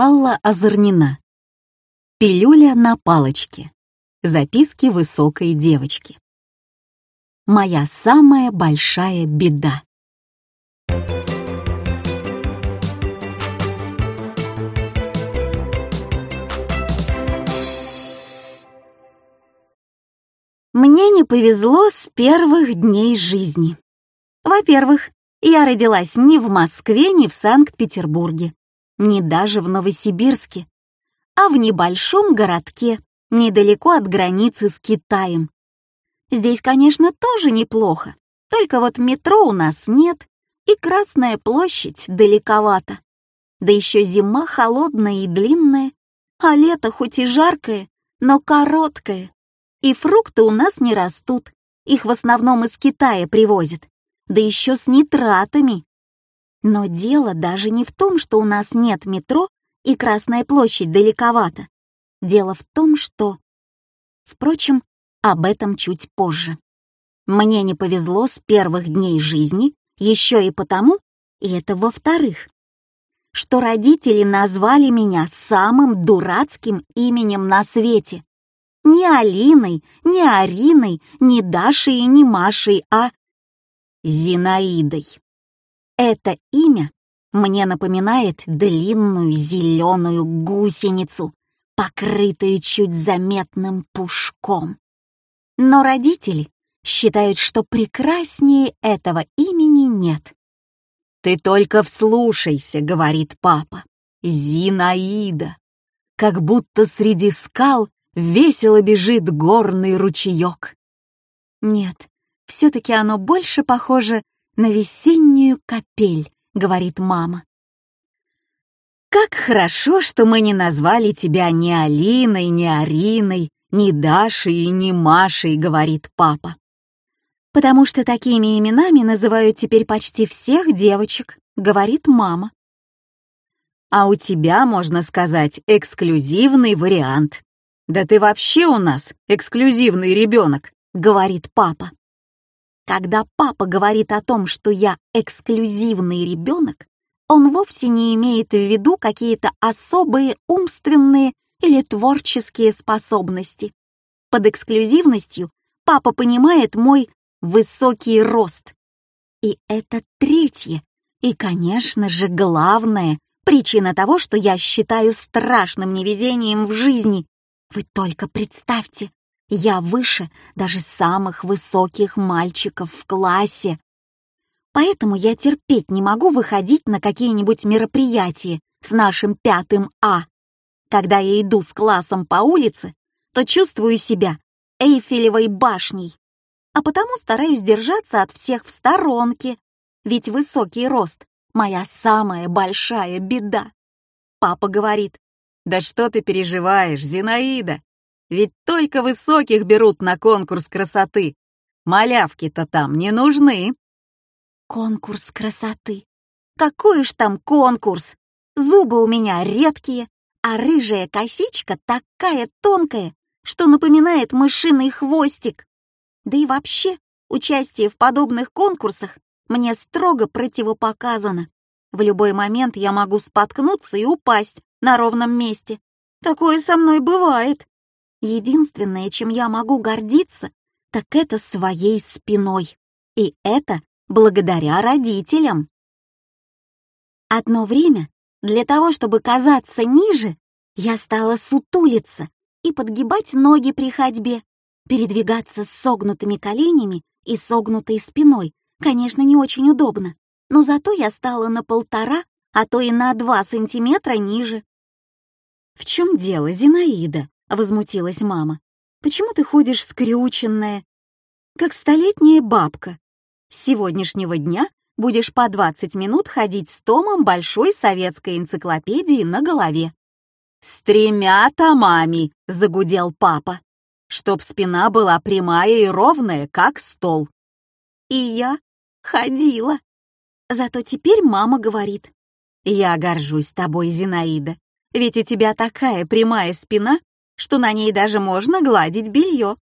Алла Озорнина. Пилюля на палочке. Записки высокой девочки. Моя самая большая беда. Мне не повезло с первых дней жизни. Во-первых, я родилась ни в Москве, ни в Санкт-Петербурге, ни даже в Новосибирске, а в небольшом городке, недалеко от границы с Китаем. Здесь, конечно, тоже неплохо, только вот метро у нас нет, и Красная площадь далековато. Да еще зима холодная и длинная, а лето хоть и жаркое, но короткое. И фрукты у нас не растут, их в основном из Китая привозят да еще с нитратами. Но дело даже не в том, что у нас нет метро и Красная площадь далековато. Дело в том, что... Впрочем, об этом чуть позже. Мне не повезло с первых дней жизни, еще и потому, и это во-вторых, что родители назвали меня самым дурацким именем на свете. Не Алиной, не Ариной, не Дашей и не Машей, а Зинаидой. Это имя мне напоминает длинную зеленую гусеницу, покрытую чуть заметным пушком. Но родители считают, что прекраснее этого имени нет. «Ты только вслушайся», — говорит папа. «Зинаида». Как будто среди скал весело бежит горный ручеек. Нет, все-таки оно больше похоже на весеннюю капель, говорит мама. Как хорошо, что мы не назвали тебя ни Алиной, ни Ариной, ни Дашей и ни Машей, говорит папа. Потому что такими именами называют теперь почти всех девочек, говорит мама. А у тебя, можно сказать, эксклюзивный вариант. Да ты вообще у нас эксклюзивный ребенок, говорит папа. Когда папа говорит о том, что я эксклюзивный ребенок, он вовсе не имеет в виду какие-то особые умственные или творческие способности. Под эксклюзивностью папа понимает мой высокий рост. И это третье, и, конечно же, главная причина того, что я считаю страшным невезением в жизни. Вы только представьте, я выше даже самых высоких мальчиков в классе. Поэтому я терпеть не могу выходить на какие-нибудь мероприятия с нашим пятым А. Когда я иду с классом по улице, то чувствую себя Эйфелевой башней, а потому стараюсь держаться от всех в сторонке, ведь высокий рост — моя самая большая беда. Папа говорит, «Да что ты переживаешь, Зинаида? Ведь только высоких берут на конкурс красоты. Малявки-то там не нужны. Конкурс красоты. Какой уж там конкурс? Зубы у меня редкие, а рыжая косичка такая тонкая, что напоминает мышиный хвостик. Да и вообще, участие в подобных конкурсах мне строго противопоказано. В любой момент я могу споткнуться и упасть на ровном месте. Такое со мной бывает. Единственное, чем я могу гордиться, так это своей спиной. И это благодаря родителям. Одно время, для того, чтобы казаться ниже, я стала сутулиться и подгибать ноги при ходьбе. Передвигаться с согнутыми коленями и согнутой спиной, конечно, не очень удобно, но зато я стала на полтора, а то и на два сантиметра ниже. В чем дело, Зинаида? — возмутилась мама. «Почему ты ходишь скрюченная, как столетняя бабка? С сегодняшнего дня будешь по 20 минут ходить с томом большой советской энциклопедии на голове». «С тремя томами!» — загудел папа. «Чтоб спина была прямая и ровная, как стол». И я ходила. Зато теперь мама говорит. «Я горжусь тобой, Зинаида, ведь у тебя такая прямая спина, что на ней даже можно гладить белье.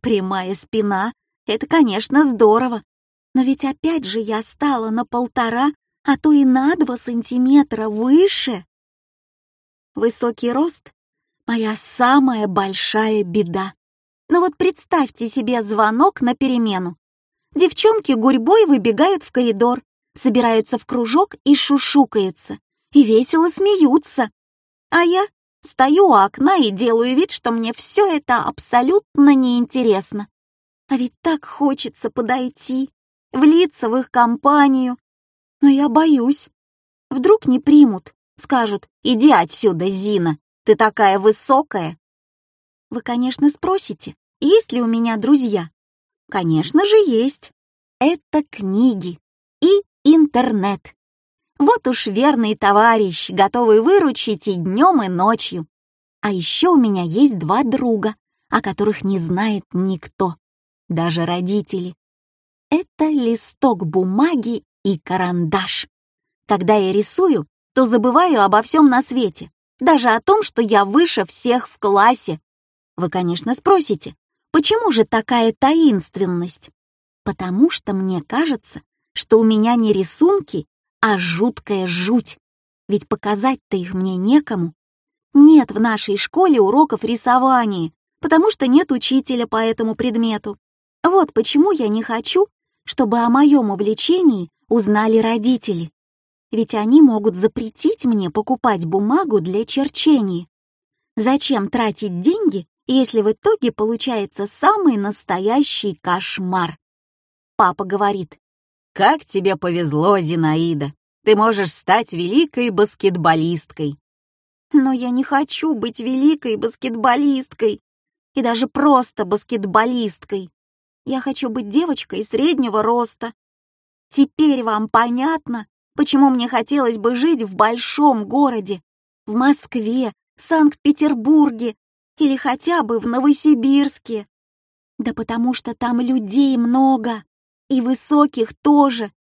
Прямая спина — это, конечно, здорово, но ведь опять же я стала на полтора, а то и на два сантиметра выше. Высокий рост — моя самая большая беда. Но вот представьте себе звонок на перемену. Девчонки гурьбой выбегают в коридор, собираются в кружок и шушукаются, и весело смеются. А я стою у окна и делаю вид, что мне все это абсолютно неинтересно. А ведь так хочется подойти, влиться в их компанию. Но я боюсь. Вдруг не примут, скажут «Иди отсюда, Зина, ты такая высокая». Вы, конечно, спросите, есть ли у меня друзья. Конечно же, есть. Это книги и интернет. Вот уж верный товарищ, готовый выручить и днем, и ночью. А еще у меня есть два друга, о которых не знает никто, даже родители. Это листок бумаги и карандаш. Когда я рисую, то забываю обо всем на свете, даже о том, что я выше всех в классе. Вы, конечно, спросите, почему же такая таинственность? Потому что мне кажется, что у меня не рисунки, а жуткая жуть. Ведь показать-то их мне некому. Нет в нашей школе уроков рисования, потому что нет учителя по этому предмету. Вот почему я не хочу, чтобы о моем увлечении узнали родители ведь они могут запретить мне покупать бумагу для черчения. Зачем тратить деньги, если в итоге получается самый настоящий кошмар? Папа говорит, «Как тебе повезло, Зинаида! Ты можешь стать великой баскетболисткой!» Но я не хочу быть великой баскетболисткой и даже просто баскетболисткой. Я хочу быть девочкой среднего роста. Теперь вам понятно, Почему мне хотелось бы жить в большом городе, в Москве, Санкт-Петербурге или хотя бы в Новосибирске? Да потому что там людей много, и высоких тоже.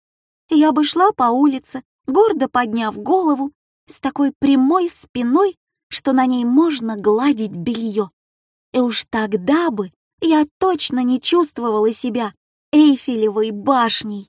Я бы шла по улице, гордо подняв голову, с такой прямой спиной, что на ней можно гладить белье. И уж тогда бы я точно не чувствовала себя Эйфелевой башней.